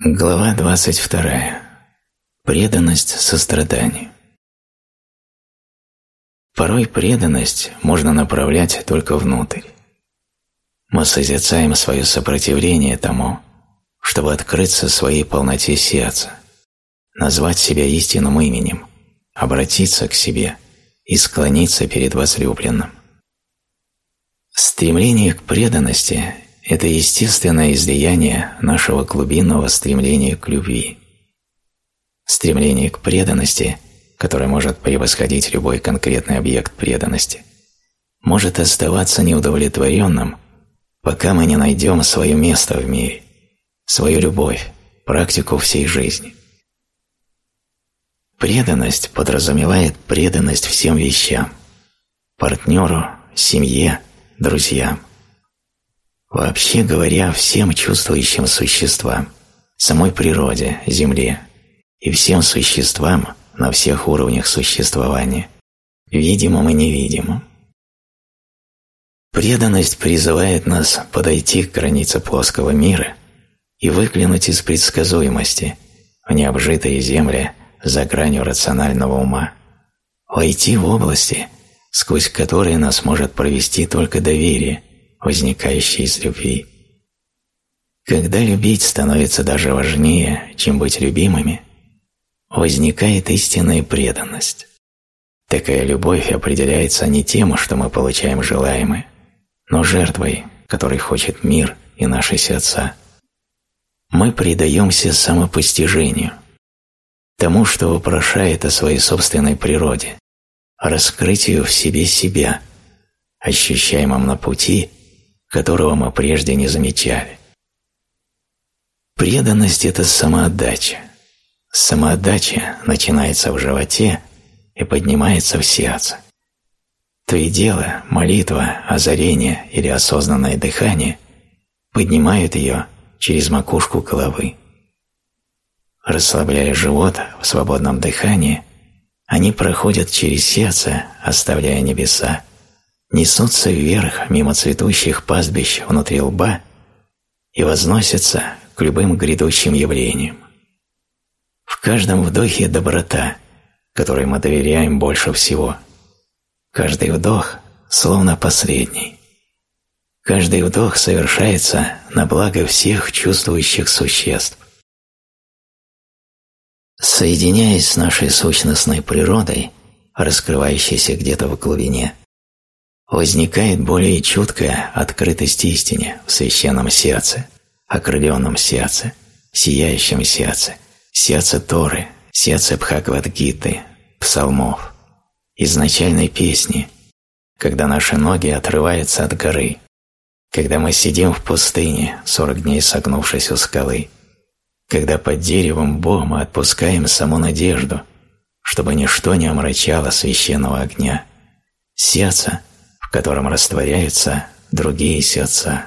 Глава 22. Преданность состраданию. Порой преданность можно направлять только внутрь. Мы созерцаем свое сопротивление тому, чтобы открыться своей полноте сердца, назвать себя истинным именем, обратиться к себе и склониться перед возлюбленным. Стремление к преданности это естественное излияние нашего глубинного стремления к любви. Стремление к преданности, которое может превосходить любой конкретный объект преданности, может оставаться неудовлетворенным, пока мы не найдем свое место в мире, свою любовь, практику всей жизни. Преданность подразумевает преданность всем вещам – партнеру, семье, друзьям. Вообще говоря, всем чувствующим существам, самой природе, Земле и всем существам на всех уровнях существования, видимым и невидимым. Преданность призывает нас подойти к границе плоского мира и выглянуть из предсказуемости в необжитые земли за гранью рационального ума, войти в области, сквозь которые нас может провести только доверие – возникающей из любви. Когда любить становится даже важнее, чем быть любимыми, возникает истинная преданность. Такая любовь определяется не тем, что мы получаем желаемое, но жертвой, которой хочет мир и наши сердца. Мы предаемся самопостижению, тому, что вопрошает о своей собственной природе, раскрытию в себе себя, ощущаемом на пути которого мы прежде не замечали. Преданность – это самоотдача. Самоотдача начинается в животе и поднимается в сердце. То и дело, молитва, озарение или осознанное дыхание поднимают ее через макушку головы. Расслабляя живот в свободном дыхании, они проходят через сердце, оставляя небеса, несутся вверх мимо цветущих пастбищ внутри лба и возносятся к любым грядущим явлениям. В каждом вдохе доброта, которой мы доверяем больше всего. Каждый вдох словно последний. Каждый вдох совершается на благо всех чувствующих существ. Соединяясь с нашей сущностной природой, раскрывающейся где-то в глубине, возникает более чуткая открытость истине в священном сердце, окрыленном сердце, сияющем сердце, сердце Торы, сердце Бхагавадгиты, псалмов, изначальной песни, когда наши ноги отрываются от горы, когда мы сидим в пустыне, сорок дней согнувшись у скалы, когда под деревом Бог мы отпускаем саму надежду, чтобы ничто не омрачало священного огня. Сердце – в котором растворяются другие сердца.